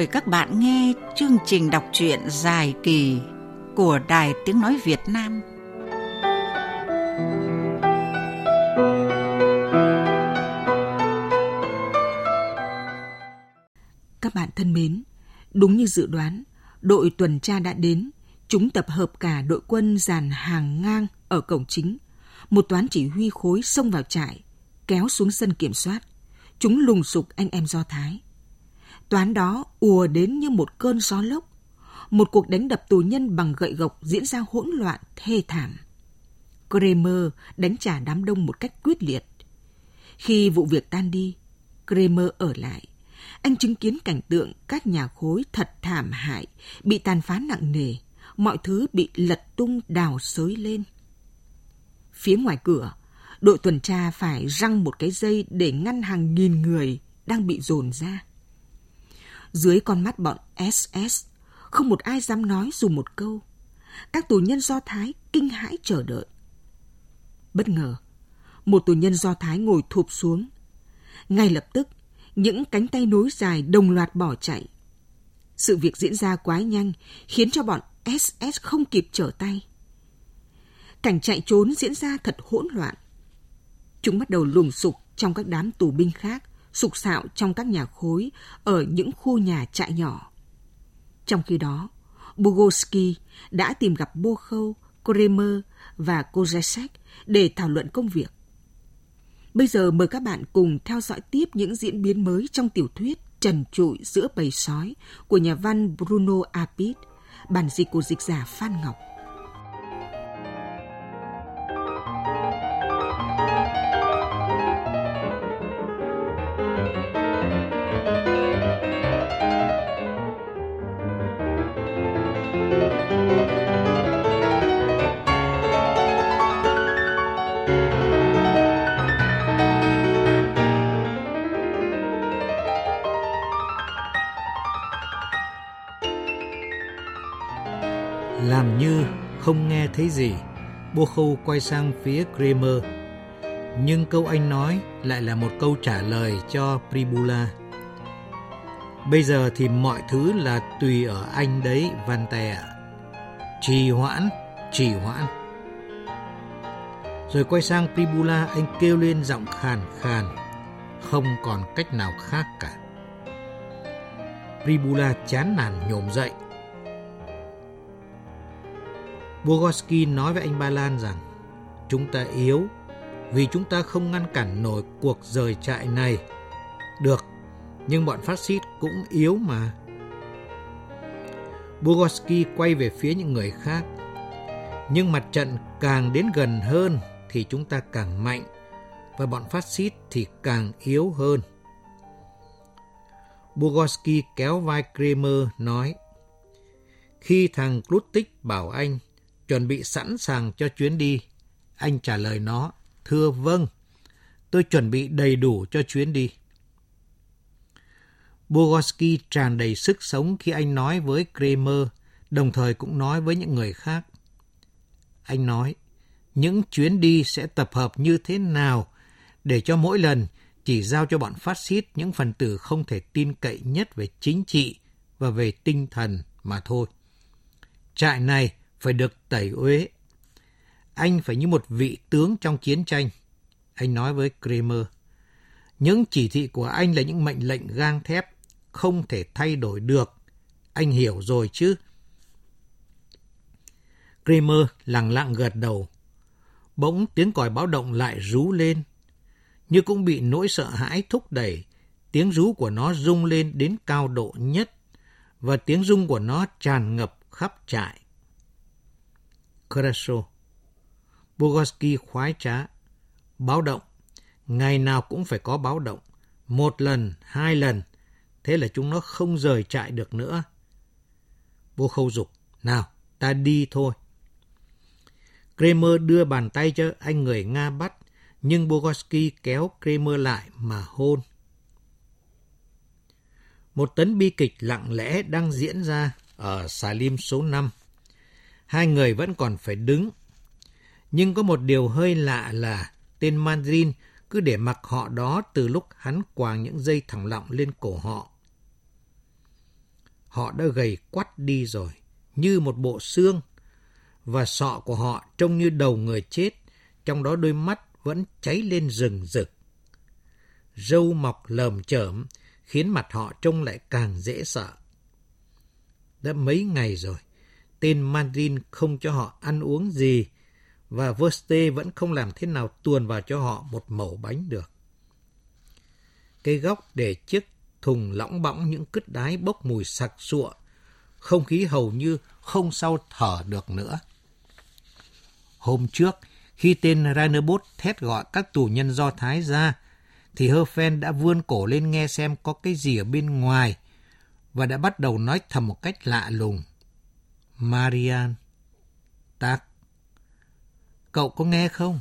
mời các bạn nghe chương trình đọc truyện dài kỳ của Đài Tiếng Nói Việt Nam. Các bạn thân mến, đúng như dự đoán, đội tuần tra đã đến. Chúng tập hợp cả đội quân dàn hàng ngang ở cổng chính. Một toán chỉ huy khối xông vào trại, kéo xuống sân kiểm soát. Chúng lùng sục anh em Do Thái. Toán đó ùa đến như một cơn gió lốc. Một cuộc đánh đập tù nhân bằng gậy gộc diễn ra hỗn loạn, thê thảm. Kramer đánh trả đám đông một cách quyết liệt. Khi vụ việc tan đi, Kramer ở lại. Anh chứng kiến cảnh tượng các nhà khối thật thảm hại, bị tàn phá nặng nề, mọi thứ bị lật tung đào xới lên. Phía ngoài cửa, đội tuần tra phải răng một cái dây để ngăn hàng nghìn người đang bị dồn ra. Dưới con mắt bọn SS, không một ai dám nói dù một câu. Các tù nhân Do Thái kinh hãi chờ đợi. Bất ngờ, một tù nhân Do Thái ngồi thụp xuống. Ngay lập tức, những cánh tay nối dài đồng loạt bỏ chạy. Sự việc diễn ra quá nhanh, khiến cho bọn SS không kịp trở tay. Cảnh chạy trốn diễn ra thật hỗn loạn. Chúng bắt đầu lùng sục trong các đám tù binh khác, sục sạo trong các nhà khối ở những khu nhà trại nhỏ. Trong khi đó, Bogoski đã tìm gặp Bokhov, Kremer và Kozesek để thảo luận công việc. Bây giờ mời các bạn cùng theo dõi tiếp những diễn biến mới trong tiểu thuyết Trần trụi giữa bầy sói của nhà văn Bruno Apit, bản dịch của dịch giả Phan Ngọc. Làm như không nghe thấy gì, Bô Khâu quay sang phía Kramer. Nhưng câu anh nói lại là một câu trả lời cho Pribula. Bây giờ thì mọi thứ là tùy ở anh đấy, Van Tè ạ. Trì hoãn, trì hoãn. Rồi quay sang Pribula, anh kêu lên giọng khàn khàn. Không còn cách nào khác cả. Pribula chán nản nhổm dậy. Bogoski nói với anh Ba Lan rằng chúng ta yếu vì chúng ta không ngăn cản nổi cuộc rời trại này. Được, nhưng bọn phát xít cũng yếu mà. Bogoski quay về phía những người khác. Nhưng mặt trận càng đến gần hơn thì chúng ta càng mạnh và bọn phát xít thì càng yếu hơn. Bogoski kéo vai Kramer nói Khi thằng Klutik bảo anh chuẩn bị sẵn sàng cho chuyến đi. Anh trả lời nó, thưa vâng, tôi chuẩn bị đầy đủ cho chuyến đi. Bogoski tràn đầy sức sống khi anh nói với Kramer, đồng thời cũng nói với những người khác. Anh nói, những chuyến đi sẽ tập hợp như thế nào để cho mỗi lần chỉ giao cho bọn phát xít những phần tử không thể tin cậy nhất về chính trị và về tinh thần mà thôi. Trại này phải được tẩy uế. Anh phải như một vị tướng trong chiến tranh. Anh nói với Kramer. Những chỉ thị của anh là những mệnh lệnh gang thép, không thể thay đổi được. Anh hiểu rồi chứ? Kramer lặng lặng gật đầu. Bỗng tiếng còi báo động lại rú lên. Như cũng bị nỗi sợ hãi thúc đẩy, tiếng rú của nó rung lên đến cao độ nhất và tiếng rung của nó tràn ngập khắp trại. Craso. Bogoski khoái trá. Báo động. Ngày nào cũng phải có báo động. Một lần, hai lần. Thế là chúng nó không rời trại được nữa. Vô khâu dục. Nào, ta đi thôi. Kramer đưa bàn tay cho anh người Nga bắt, nhưng Bogoski kéo Kramer lại mà hôn. Một tấn bi kịch lặng lẽ đang diễn ra ở xà lim số 5 hai người vẫn còn phải đứng. Nhưng có một điều hơi lạ là tên Mandarin cứ để mặc họ đó từ lúc hắn quàng những dây thẳng lọng lên cổ họ. Họ đã gầy quắt đi rồi, như một bộ xương, và sọ của họ trông như đầu người chết, trong đó đôi mắt vẫn cháy lên rừng rực. Râu mọc lờm chởm, khiến mặt họ trông lại càng dễ sợ. Đã mấy ngày rồi, tên Mandarin không cho họ ăn uống gì, và Verste vẫn không làm thế nào tuồn vào cho họ một mẩu bánh được. Cây góc để chiếc thùng lõng bõng những cứt đái bốc mùi sặc sụa, không khí hầu như không sao thở được nữa. Hôm trước, khi tên Rainerbos thét gọi các tù nhân Do Thái ra, thì Herfen đã vươn cổ lên nghe xem có cái gì ở bên ngoài và đã bắt đầu nói thầm một cách lạ lùng. Marian, Tác, cậu có nghe không?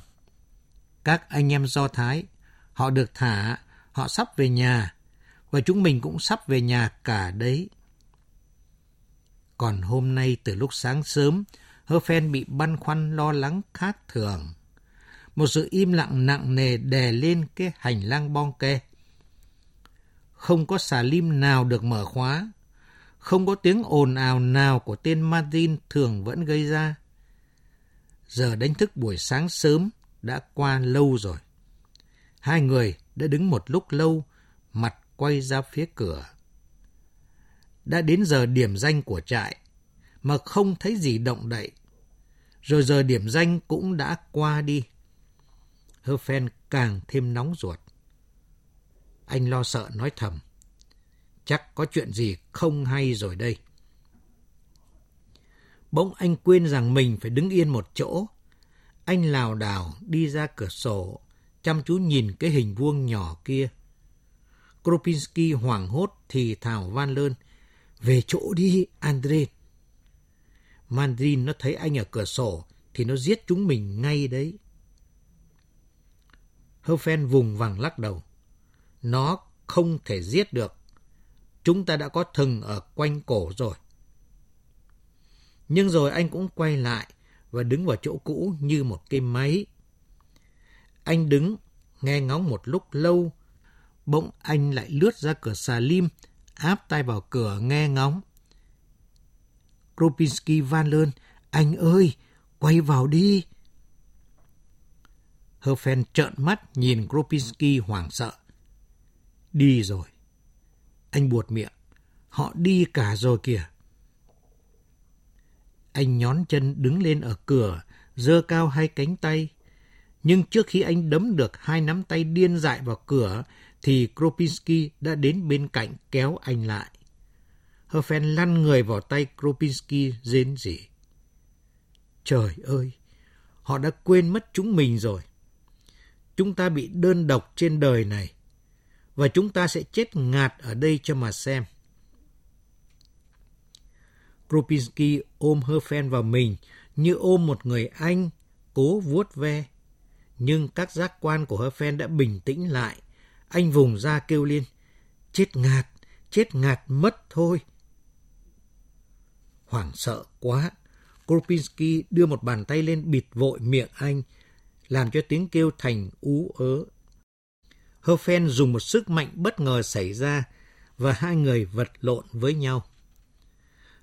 Các anh em Do Thái, họ được thả, họ sắp về nhà, và chúng mình cũng sắp về nhà cả đấy. Còn hôm nay từ lúc sáng sớm, Herfen bị băn khoăn lo lắng khác thường. Một sự im lặng nặng nề đè lên cái hành lang bong kê. Không có xà lim nào được mở khóa. Không có tiếng ồn ào nào của tên Martin thường vẫn gây ra. Giờ đánh thức buổi sáng sớm đã qua lâu rồi. Hai người đã đứng một lúc lâu, mặt quay ra phía cửa. Đã đến giờ điểm danh của trại, mà không thấy gì động đậy. Rồi giờ điểm danh cũng đã qua đi. Herfen càng thêm nóng ruột. Anh lo sợ nói thầm. Chắc có chuyện gì không hay rồi đây. Bỗng anh quên rằng mình phải đứng yên một chỗ. Anh lào đảo đi ra cửa sổ, chăm chú nhìn cái hình vuông nhỏ kia. Kropinski hoảng hốt thì thảo van lơn. Về chỗ đi, Andre. Mandrin nó thấy anh ở cửa sổ thì nó giết chúng mình ngay đấy. Herfen vùng vằng lắc đầu. Nó không thể giết được. Chúng ta đã có thừng ở quanh cổ rồi. Nhưng rồi anh cũng quay lại và đứng vào chỗ cũ như một cái máy. Anh đứng, nghe ngóng một lúc lâu. Bỗng anh lại lướt ra cửa xà lim, áp tay vào cửa nghe ngóng. Kropinski van lên, anh ơi, quay vào đi. Herfen trợn mắt nhìn Kropinski hoảng sợ. Đi rồi. Anh buột miệng. Họ đi cả rồi kìa. Anh nhón chân đứng lên ở cửa, dơ cao hai cánh tay. Nhưng trước khi anh đấm được hai nắm tay điên dại vào cửa, thì Kropinski đã đến bên cạnh kéo anh lại. Herfen lăn người vào tay Kropinski rên rỉ. Trời ơi, họ đã quên mất chúng mình rồi. Chúng ta bị đơn độc trên đời này, và chúng ta sẽ chết ngạt ở đây cho mà xem. Kropinski ôm Herfen vào mình như ôm một người anh, cố vuốt ve. Nhưng các giác quan của Herfen đã bình tĩnh lại. Anh vùng ra kêu lên, chết ngạt, chết ngạt mất thôi. Hoảng sợ quá, Kropinski đưa một bàn tay lên bịt vội miệng anh, làm cho tiếng kêu thành ú ớ. Herfen dùng một sức mạnh bất ngờ xảy ra và hai người vật lộn với nhau.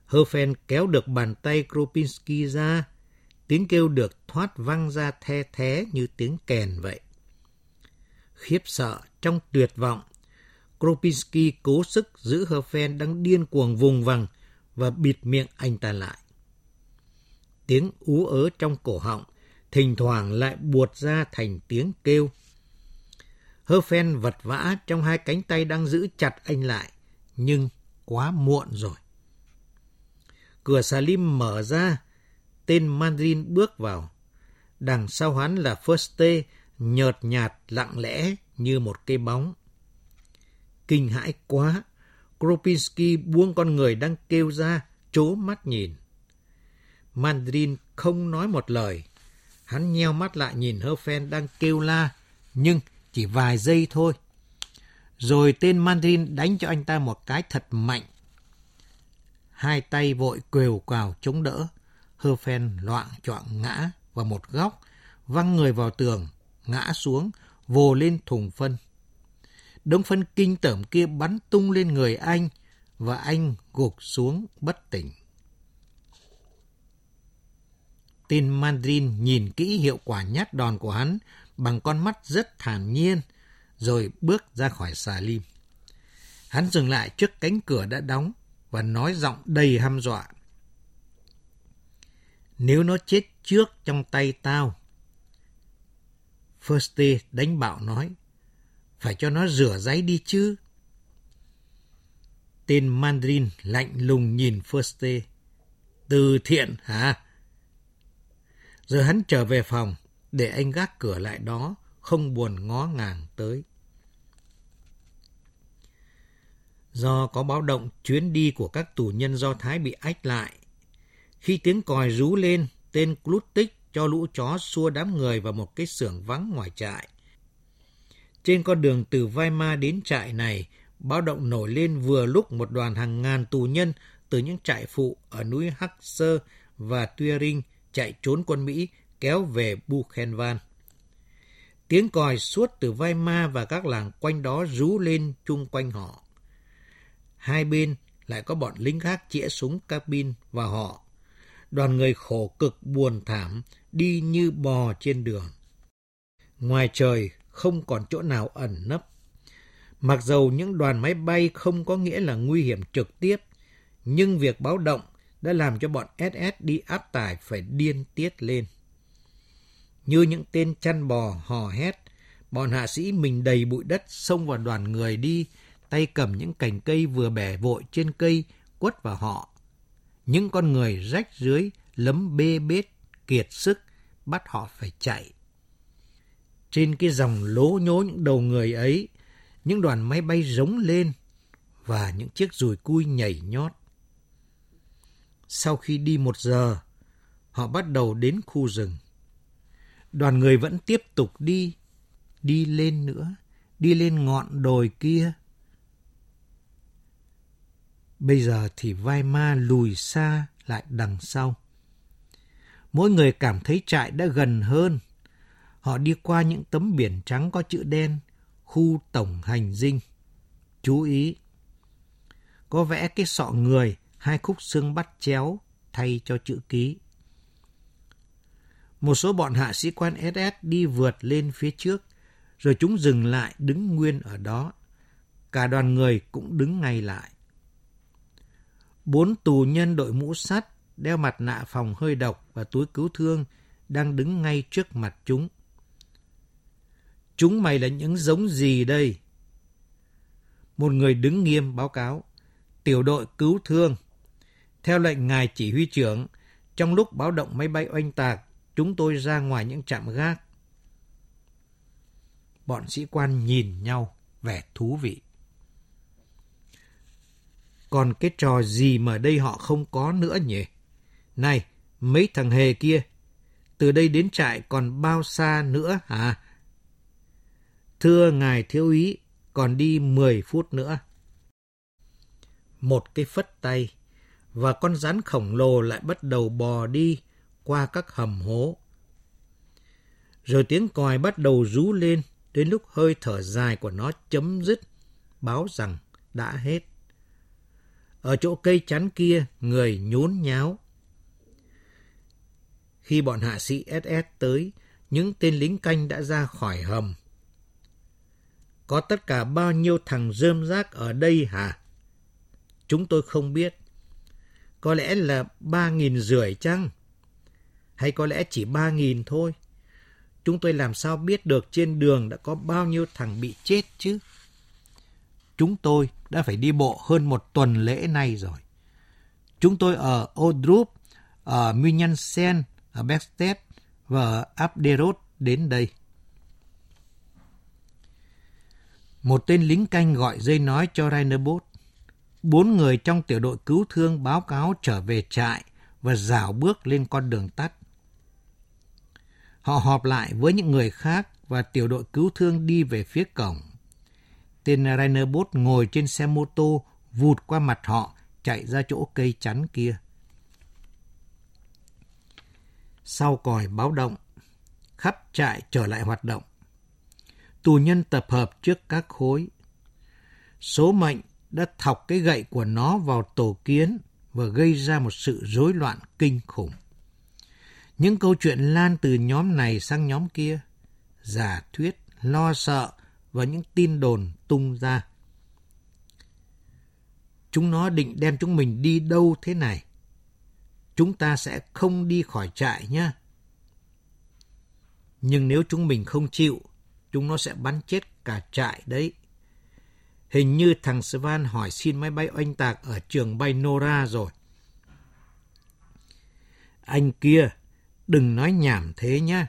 Herfen kéo được bàn tay Kropinski ra, tiếng kêu được thoát văng ra the thé như tiếng kèn vậy. Khiếp sợ trong tuyệt vọng, Kropinski cố sức giữ Herfen đang điên cuồng vùng vằng và bịt miệng anh ta lại. Tiếng ú ớ trong cổ họng, thỉnh thoảng lại buột ra thành tiếng kêu. Hơ phen vật vã trong hai cánh tay đang giữ chặt anh lại, nhưng quá muộn rồi. Cửa xà lim mở ra, tên Mandarin bước vào. Đằng sau hắn là Firste, nhợt nhạt lặng lẽ như một cây bóng. Kinh hãi quá, Kropinski buông con người đang kêu ra, chố mắt nhìn. Mandarin không nói một lời. Hắn nheo mắt lại nhìn Herfen đang kêu la, nhưng chỉ vài giây thôi. Rồi tên Mandarin đánh cho anh ta một cái thật mạnh. Hai tay vội quều quào chống đỡ. hơ phen loạn choạng ngã vào một góc, văng người vào tường, ngã xuống, vồ lên thùng phân. Đống phân kinh tởm kia bắn tung lên người anh và anh gục xuống bất tỉnh. tên mandarin nhìn kỹ hiệu quả nhát đòn của hắn bằng con mắt rất thản nhiên, rồi bước ra khỏi xà lim. Hắn dừng lại trước cánh cửa đã đóng và nói giọng đầy hăm dọa. Nếu nó chết trước trong tay tao. Firsty đánh bạo nói, phải cho nó rửa giấy đi chứ. Tên Mandarin lạnh lùng nhìn Firsty. Từ thiện hả? Rồi hắn trở về phòng, để anh gác cửa lại đó, không buồn ngó ngàng tới. Do có báo động chuyến đi của các tù nhân Do Thái bị ách lại, khi tiếng còi rú lên, tên Klutik cho lũ chó xua đám người vào một cái xưởng vắng ngoài trại. Trên con đường từ Weimar đến trại này, báo động nổi lên vừa lúc một đoàn hàng ngàn tù nhân từ những trại phụ ở núi Hắc Sơ và Tuyering chạy trốn quân Mỹ kéo về Buchenwald. Tiếng còi suốt từ Weimar và các làng quanh đó rú lên chung quanh họ. Hai bên lại có bọn lính khác chĩa súng cabin vào họ đoàn người khổ cực buồn thảm đi như bò trên đường. Ngoài trời không còn chỗ nào ẩn nấp. Mặc dầu những đoàn máy bay không có nghĩa là nguy hiểm trực tiếp, nhưng việc báo động đã làm cho bọn SS đi áp tải phải điên tiết lên. Như những tên chăn bò hò hét, bọn hạ sĩ mình đầy bụi đất xông vào đoàn người đi, tay cầm những cành cây vừa bẻ vội trên cây quất vào họ những con người rách dưới, lấm bê bết, kiệt sức, bắt họ phải chạy. Trên cái dòng lố nhố những đầu người ấy, những đoàn máy bay rống lên và những chiếc rùi cui nhảy nhót. Sau khi đi một giờ, họ bắt đầu đến khu rừng. Đoàn người vẫn tiếp tục đi, đi lên nữa, đi lên ngọn đồi kia. Bây giờ thì vai ma lùi xa lại đằng sau. Mỗi người cảm thấy trại đã gần hơn. Họ đi qua những tấm biển trắng có chữ đen, khu tổng hành dinh. Chú ý, có vẽ cái sọ người, hai khúc xương bắt chéo thay cho chữ ký. Một số bọn hạ sĩ quan SS đi vượt lên phía trước, rồi chúng dừng lại đứng nguyên ở đó. Cả đoàn người cũng đứng ngay lại. Bốn tù nhân đội mũ sắt, đeo mặt nạ phòng hơi độc và túi cứu thương đang đứng ngay trước mặt chúng. Chúng mày là những giống gì đây? Một người đứng nghiêm báo cáo. Tiểu đội cứu thương. Theo lệnh ngài chỉ huy trưởng, trong lúc báo động máy bay oanh tạc, chúng tôi ra ngoài những trạm gác. Bọn sĩ quan nhìn nhau, vẻ thú vị. Còn cái trò gì mà đây họ không có nữa nhỉ? Này, mấy thằng hề kia, từ đây đến trại còn bao xa nữa hả? Thưa ngài thiếu úy, còn đi 10 phút nữa. Một cái phất tay, và con rắn khổng lồ lại bắt đầu bò đi qua các hầm hố. Rồi tiếng còi bắt đầu rú lên, đến lúc hơi thở dài của nó chấm dứt, báo rằng đã hết. Ở chỗ cây chắn kia, người nhốn nháo. Khi bọn hạ sĩ SS tới, những tên lính canh đã ra khỏi hầm. Có tất cả bao nhiêu thằng rơm rác ở đây hả? Chúng tôi không biết. Có lẽ là ba nghìn rưỡi chăng? Hay có lẽ chỉ ba nghìn thôi? Chúng tôi làm sao biết được trên đường đã có bao nhiêu thằng bị chết chứ? Chúng tôi đã phải đi bộ hơn một tuần lễ nay rồi. Chúng tôi ở Odrup, ở Munyansen, ở Beckstedt và ở Abderot đến đây. Một tên lính canh gọi dây nói cho Rainerbos. Bốn người trong tiểu đội cứu thương báo cáo trở về trại và rảo bước lên con đường tắt. Họ họp lại với những người khác và tiểu đội cứu thương đi về phía cổng. Tên Rainer Bot ngồi trên xe mô tô, vụt qua mặt họ, chạy ra chỗ cây chắn kia. Sau còi báo động, khắp trại trở lại hoạt động. Tù nhân tập hợp trước các khối. Số mệnh đã thọc cái gậy của nó vào tổ kiến và gây ra một sự rối loạn kinh khủng. Những câu chuyện lan từ nhóm này sang nhóm kia, giả thuyết, lo sợ và những tin đồn tung ra. Chúng nó định đem chúng mình đi đâu thế này? Chúng ta sẽ không đi khỏi trại nhé. Nhưng nếu chúng mình không chịu, chúng nó sẽ bắn chết cả trại đấy. Hình như thằng Svan hỏi xin máy bay oanh tạc ở trường bay Nora rồi. Anh kia, đừng nói nhảm thế nhá.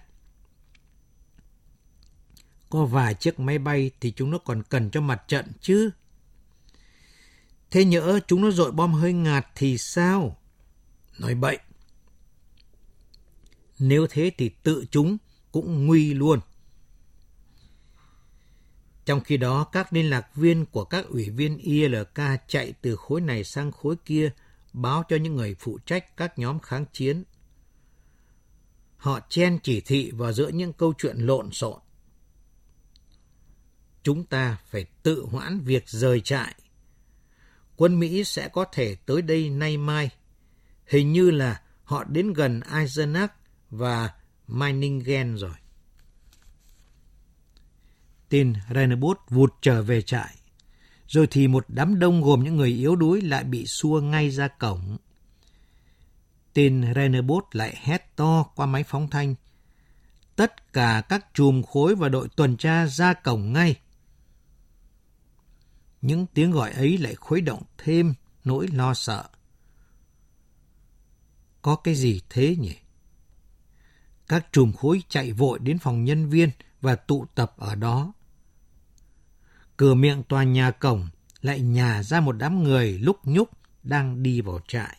Có vài chiếc máy bay thì chúng nó còn cần cho mặt trận chứ. Thế nhỡ chúng nó dội bom hơi ngạt thì sao? Nói bậy. Nếu thế thì tự chúng cũng nguy luôn. Trong khi đó, các liên lạc viên của các ủy viên ILK chạy từ khối này sang khối kia báo cho những người phụ trách các nhóm kháng chiến. Họ chen chỉ thị vào giữa những câu chuyện lộn xộn. Chúng ta phải tự hoãn việc rời trại. Quân Mỹ sẽ có thể tới đây nay mai. Hình như là họ đến gần Eisenach và Meiningen rồi. Tin Rennerbot vụt trở về trại. Rồi thì một đám đông gồm những người yếu đuối lại bị xua ngay ra cổng. Tin Rennerbot lại hét to qua máy phóng thanh. Tất cả các chùm khối và đội tuần tra ra cổng ngay. Những tiếng gọi ấy lại khuấy động thêm nỗi lo sợ. Có cái gì thế nhỉ? Các chùm khối chạy vội đến phòng nhân viên và tụ tập ở đó. Cửa miệng tòa nhà cổng lại nhả ra một đám người lúc nhúc đang đi vào trại.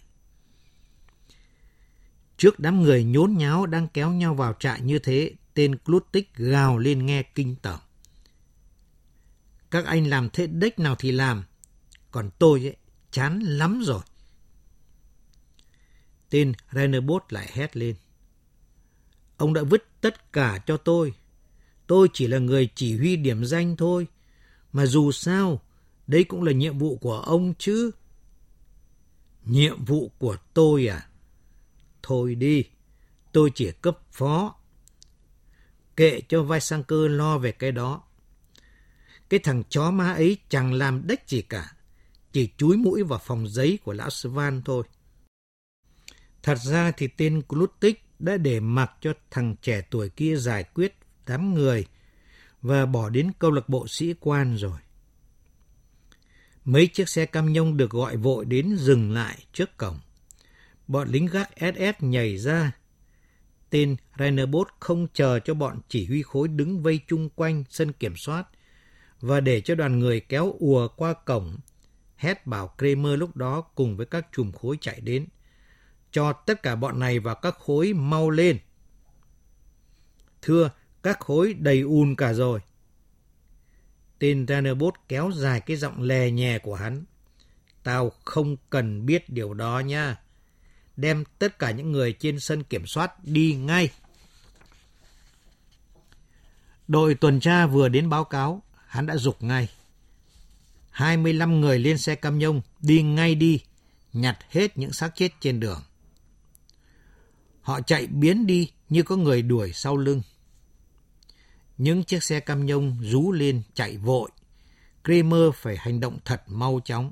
Trước đám người nhốn nháo đang kéo nhau vào trại như thế, tên Clutic gào lên nghe kinh tởm. Các anh làm thế đếch nào thì làm, còn tôi ấy, chán lắm rồi. Tên Rennerbot lại hét lên. Ông đã vứt tất cả cho tôi. Tôi chỉ là người chỉ huy điểm danh thôi. Mà dù sao, đây cũng là nhiệm vụ của ông chứ. Nhiệm vụ của tôi à? Thôi đi, tôi chỉ cấp phó. Kệ cho vai sang cơ lo về cái đó. Cái thằng chó má ấy chẳng làm đếch gì cả. Chỉ chúi mũi vào phòng giấy của lão Svan thôi. Thật ra thì tên Glutik đã để mặc cho thằng trẻ tuổi kia giải quyết đám người và bỏ đến câu lạc bộ sĩ quan rồi. Mấy chiếc xe cam nhông được gọi vội đến dừng lại trước cổng. Bọn lính gác SS nhảy ra. Tên Rainerbos không chờ cho bọn chỉ huy khối đứng vây chung quanh sân kiểm soát và để cho đoàn người kéo ùa qua cổng. Hét bảo Kramer lúc đó cùng với các chùm khối chạy đến. Cho tất cả bọn này vào các khối mau lên. Thưa, các khối đầy un cả rồi. Tên Rainerbos kéo dài cái giọng lè nhè của hắn. Tao không cần biết điều đó nha. Đem tất cả những người trên sân kiểm soát đi ngay. Đội tuần tra vừa đến báo cáo, hắn đã dục ngay. 25 người lên xe cam nhông, đi ngay đi, nhặt hết những xác chết trên đường. Họ chạy biến đi như có người đuổi sau lưng. Những chiếc xe cam nhông rú lên chạy vội. Kramer phải hành động thật mau chóng.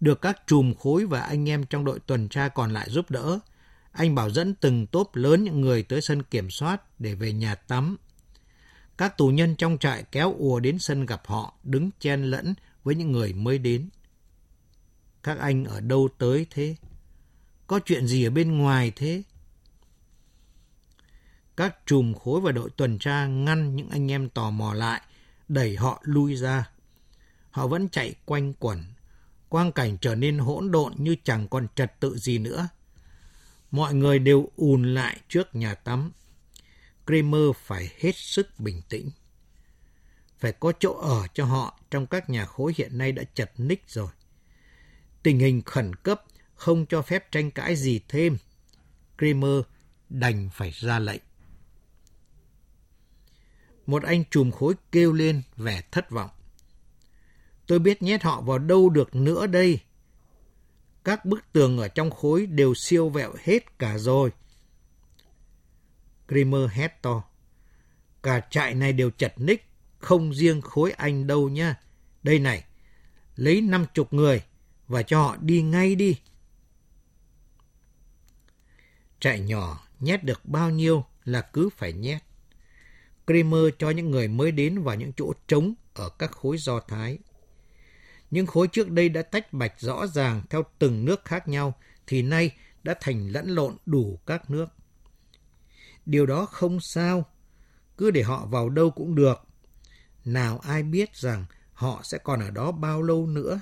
Được các chùm khối và anh em trong đội tuần tra còn lại giúp đỡ, anh bảo dẫn từng tốp lớn những người tới sân kiểm soát để về nhà tắm. Các tù nhân trong trại kéo ùa đến sân gặp họ, đứng chen lẫn với những người mới đến. Các anh ở đâu tới thế? Có chuyện gì ở bên ngoài thế? Các chùm khối và đội tuần tra ngăn những anh em tò mò lại, đẩy họ lui ra. Họ vẫn chạy quanh quẩn. Quang cảnh trở nên hỗn độn như chẳng còn trật tự gì nữa. Mọi người đều ùn lại trước nhà tắm. Kramer phải hết sức bình tĩnh. Phải có chỗ ở cho họ trong các nhà khối hiện nay đã chật ních rồi. Tình hình khẩn cấp không cho phép tranh cãi gì thêm. Kramer đành phải ra lệnh. Một anh trùm khối kêu lên vẻ thất vọng. Tôi biết nhét họ vào đâu được nữa đây. Các bức tường ở trong khối đều siêu vẹo hết cả rồi. Kramer hét to. Cả trại này đều chật ních, không riêng khối anh đâu nhá Đây này, lấy năm chục người và cho họ đi ngay đi. Trại nhỏ nhét được bao nhiêu là cứ phải nhét. Kramer cho những người mới đến vào những chỗ trống ở các khối do Thái. Những khối trước đây đã tách bạch rõ ràng theo từng nước khác nhau, thì nay đã thành lẫn lộn đủ các nước. Điều đó không sao, cứ để họ vào đâu cũng được. Nào ai biết rằng họ sẽ còn ở đó bao lâu nữa.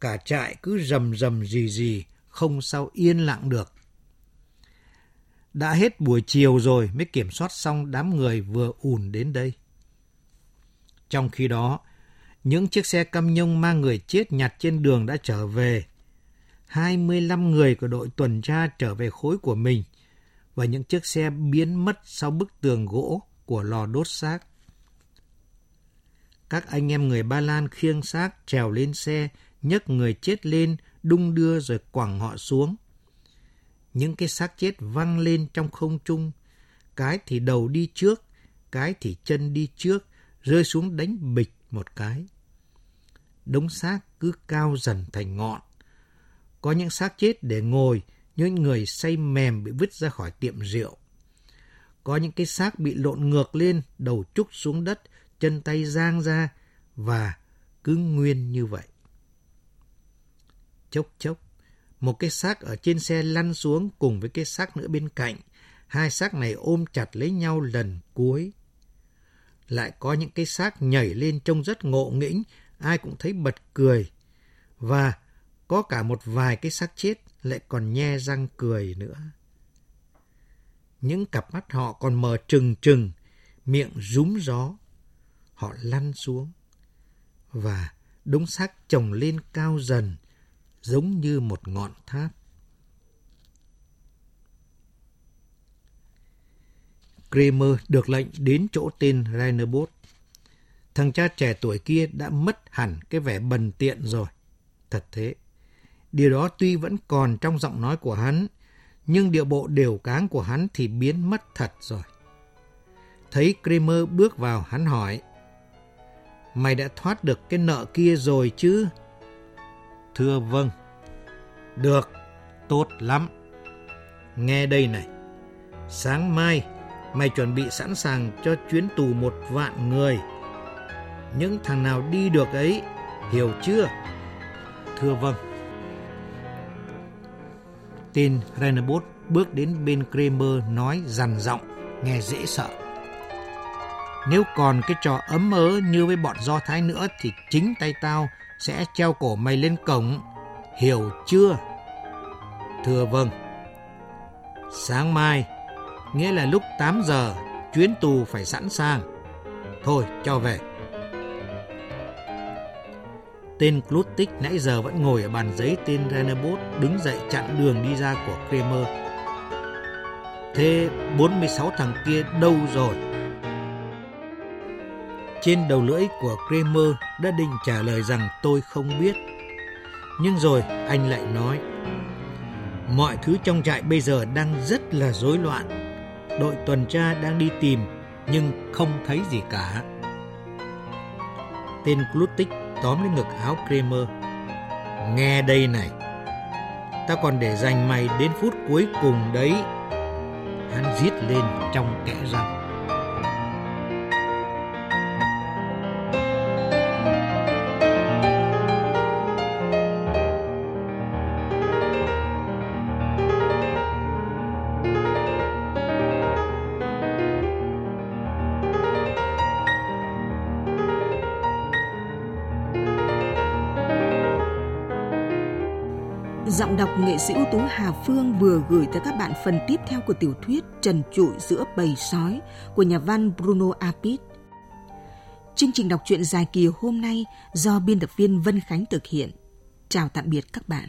Cả trại cứ rầm rầm gì gì, không sao yên lặng được. Đã hết buổi chiều rồi mới kiểm soát xong đám người vừa ùn đến đây. Trong khi đó, những chiếc xe cam nhông mang người chết nhặt trên đường đã trở về. 25 người của đội tuần tra trở về khối của mình và những chiếc xe biến mất sau bức tường gỗ của lò đốt xác. Các anh em người Ba Lan khiêng xác trèo lên xe, nhấc người chết lên, đung đưa rồi quẳng họ xuống. Những cái xác chết văng lên trong không trung, cái thì đầu đi trước, cái thì chân đi trước, rơi xuống đánh bịch một cái. Đống xác cứ cao dần thành ngọn. Có những xác chết để ngồi, những người say mềm bị vứt ra khỏi tiệm rượu. Có những cái xác bị lộn ngược lên, đầu trúc xuống đất, chân tay giang ra và cứ nguyên như vậy. Chốc chốc, một cái xác ở trên xe lăn xuống cùng với cái xác nữa bên cạnh. Hai xác này ôm chặt lấy nhau lần cuối. Lại có những cái xác nhảy lên trông rất ngộ nghĩnh, ai cũng thấy bật cười. Và có cả một vài cái xác chết lại còn nhe răng cười nữa. Những cặp mắt họ còn mở trừng trừng, miệng rúm gió. Họ lăn xuống. Và đống xác chồng lên cao dần, giống như một ngọn tháp. Kramer được lệnh đến chỗ tên Rainerbos. Thằng cha trẻ tuổi kia đã mất hẳn cái vẻ bần tiện rồi. Thật thế. Điều đó tuy vẫn còn trong giọng nói của hắn, nhưng điệu bộ đều cáng của hắn thì biến mất thật rồi. Thấy Kramer bước vào, hắn hỏi, Mày đã thoát được cái nợ kia rồi chứ? Thưa vâng. Được, tốt lắm. Nghe đây này, sáng mai mày chuẩn bị sẵn sàng cho chuyến tù một vạn người. Những thằng nào đi được ấy, hiểu chưa? Thưa vâng. Tên Renabot bước đến bên Kramer nói dằn giọng, nghe dễ sợ. Nếu còn cái trò ấm ớ như với bọn Do Thái nữa thì chính tay tao sẽ treo cổ mày lên cổng. Hiểu chưa? Thưa vâng. Sáng mai, nghĩa là lúc 8 giờ, chuyến tù phải sẵn sàng. Thôi, cho về. Tên Klutik nãy giờ vẫn ngồi ở bàn giấy tên Renabot đứng dậy chặn đường đi ra của Kramer. Thế 46 thằng kia đâu rồi? Trên đầu lưỡi của Kramer đã định trả lời rằng tôi không biết. Nhưng rồi anh lại nói, mọi thứ trong trại bây giờ đang rất là rối loạn. Đội tuần tra đang đi tìm nhưng không thấy gì cả. Tên Klutik tóm lấy ngực áo Kramer. Nghe đây này, ta còn để dành mày đến phút cuối cùng đấy. Hắn giết lên trong kẽ răng. Sĩ ưu tú Hà Phương vừa gửi tới các bạn phần tiếp theo của tiểu thuyết Trần trụi giữa bầy sói của nhà văn Bruno Apit. Chương trình đọc truyện dài kỳ hôm nay do biên tập viên Vân Khánh thực hiện. Chào tạm biệt các bạn.